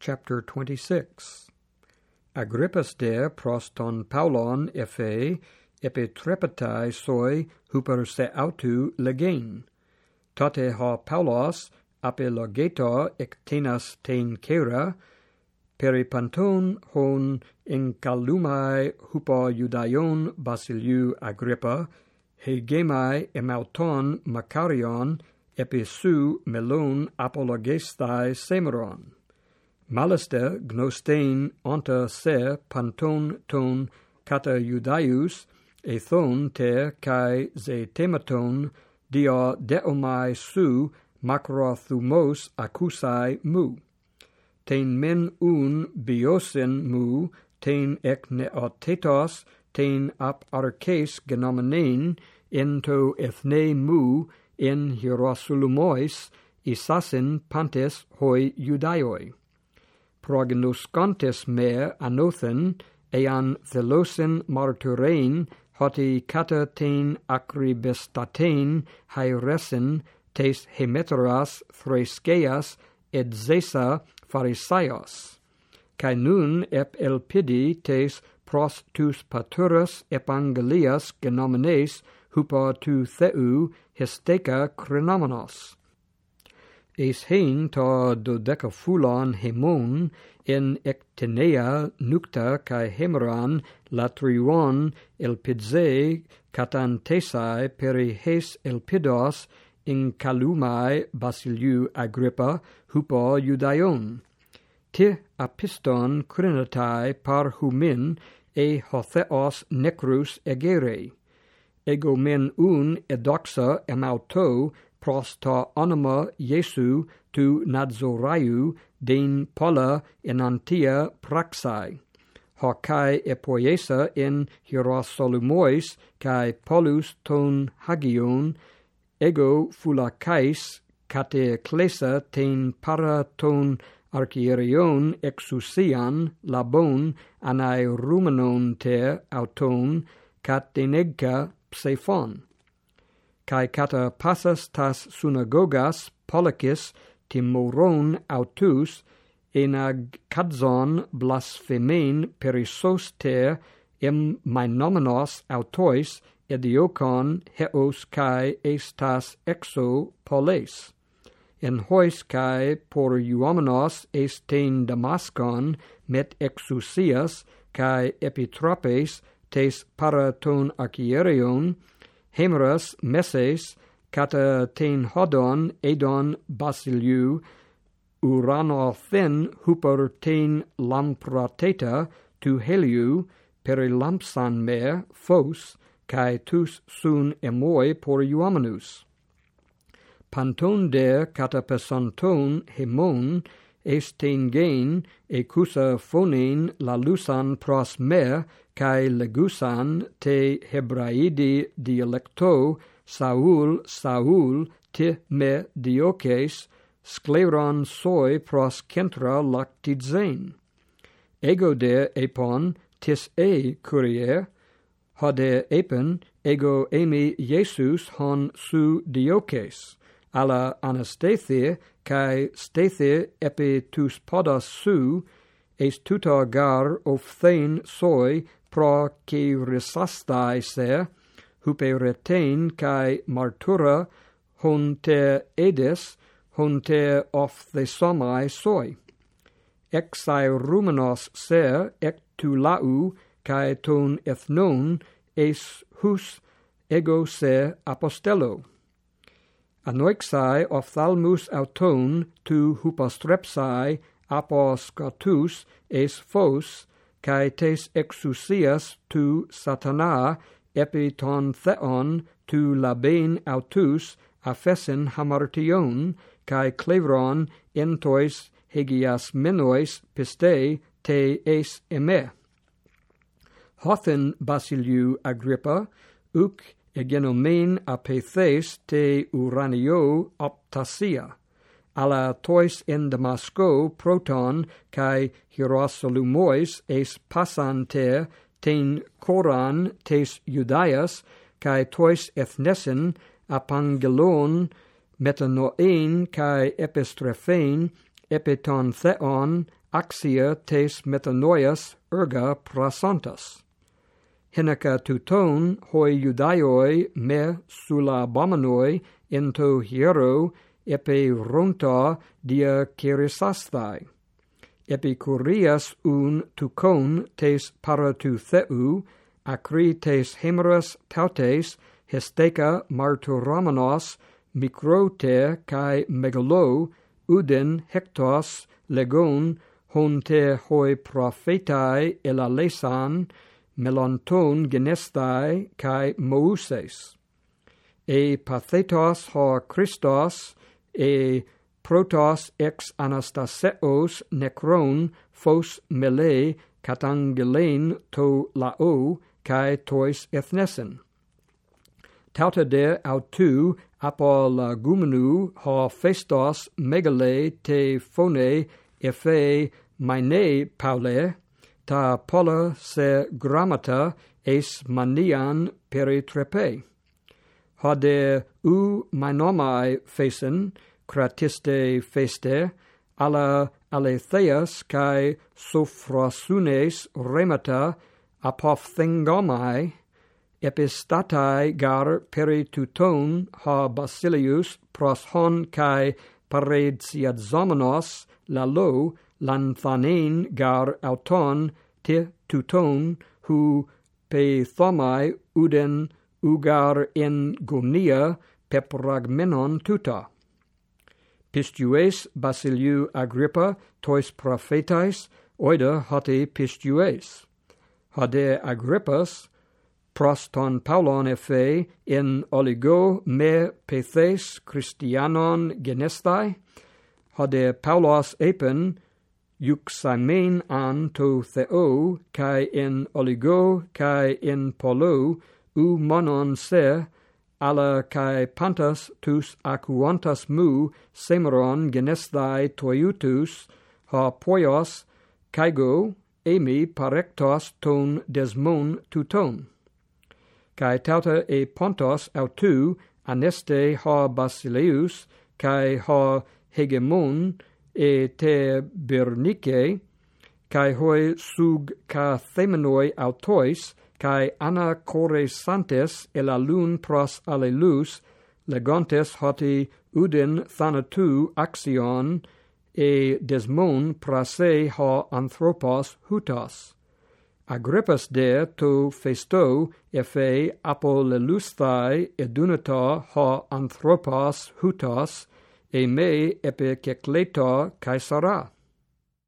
chapter 26. Agrippus de proston Paulon efe epitrepetai soi huper se autu legen. Tate ha Paulos apilogeto ectenas ten cera, peripanton hon in calumai hupo judaion basiliu Agrippa, hegemai emauton Macarion episu melon apologestai semeron. malester gnostein onta ser panton ton kata judaius ethon ter kai ze tematon dia deomai su macrothumos accusai mu. Ten men un biosin mu ten ek neotetos ten ap arkes genomenein ento ethne mu in hierosolumois isasin pantes hoi judaioi prognoscantes me anothen, ean thelosin marturein, hoti catatein acribestatein hairesin, tes hemeteras threskeas et zesa pharisaios. Cae nun ep elpidi tes pros tus paturus evangelias genomenes hupa tu theu histeca chronomenos es hein ta dodeca fulon hemon in ectenea nucta cae hemeran latrion elpidse catantesai peri hes elpidos in calumae basiliu agrippa hupo judaion. Te apiston crinatae par humin e hotheos necrus egere. Ego men un edoxa emauto pros ta anima Iesu tu nadzoraiu den pola enantia praxai. Hoc kai epoiesa in hierosolumois kai polus ton hagion ego fulacais kate ecclesa ten para ton archierion exousian labon anae rumenon te auton cat psephon kai kata passas tas synagogas polakis timoron autus enag kadzon blasphemen perisoster em mainomenos autois ediokon heos kai estas exo poles en hois kai por euomenos estein damaskon met exousias kai epitropes tes paraton archierion Hemeras, meses kata ten hodon edon basiliu uranothen huper ten lamprateta tu heliu per lampsan mer fos kai tus sun emoi por iuamenus panton de kata pesonton hemon est ten gain e cusa phonein la lusan pros me kai legusan te hebraidi dialecto Saul, Saul, te me diokes scleron soi pros kentra lactizen. Ego de epon tis e courier hode epen ego emi Jesus hon su diokes ala anastathia kai stathia epi tus podas su, es tuta gar of thein soi pro que risastai se, hupe retain kai martura hon te edes hon te of the somai soi. Exae rumenos se, ec tu lau, kai ton ethnon, es hus ego se apostello. Anoixae ophthalmus auton tu hupostrepsai apos scotus es fos, cae tes exousias tu satana epi ton theon tu labein autus aphesin hamartion cae clevron entois hegias menois piste te es eme. hothen basiliu Agrippa, uc egenomen apethes te uranio optasia alla tois in Damasco proton kai hierosolumois es passante ten coran tes judaias kai tois ethnesen apangelon metanoein kai epistrephane epiton theon axia tes metanoias erga prasantas. Heneca tuton hoi judaioi me sula abominoi into hiero epi ronta dia kerisastai. Epicurias un tucon tes para tu theu, acri tes hemeras tautes, hesteca marturomenos, microte kai megalo, uden hectos, legon, hon te hoi profetai elalesan, melonton genestai kai mouses e pathetos ho christos e protos ex Anastaseos necron phos mele catangelen to lao kai tois ethnesen. Tauta de autu apolagumenu ha festos megale te phone efe mine paule ta pola se grammata es manian peritrepe. Ha de u minomai fesen, cratiste feste, alla aletheas cae sophrasunes remata apophthengomai, epistatai gar perituton ha basilius pros hon cae paredsiadzomenos la lo lanthanein gar auton te tuton hu pethomai uden ugar in gonia pepragmenon tuta. Pistues basiliu Agrippa tois prophetais oida hate pistues. Hade Agrippas pros ton Paulon efe in oligo me pethes Christianon genestai, hade Paulos epen euxamen an to theo, kai in oligo, kai in polo, u monon se, alla kai pantas tus acuantas mu semeron genesthai toiutus ha poios kaigo emi parectos ton desmon tuton. Kai tauta e pontos autu aneste ha basileus kai ha hegemon e te bernike kai hoi sug ka themenoi autois cae ana core santes elalun pros alelus, legontes hoti udin thanatu axion, e desmon prase ha anthropos hutos. Agrippas de to festo efe apolelusthai edunata ha anthropos hutos, e me epikecleta kaisara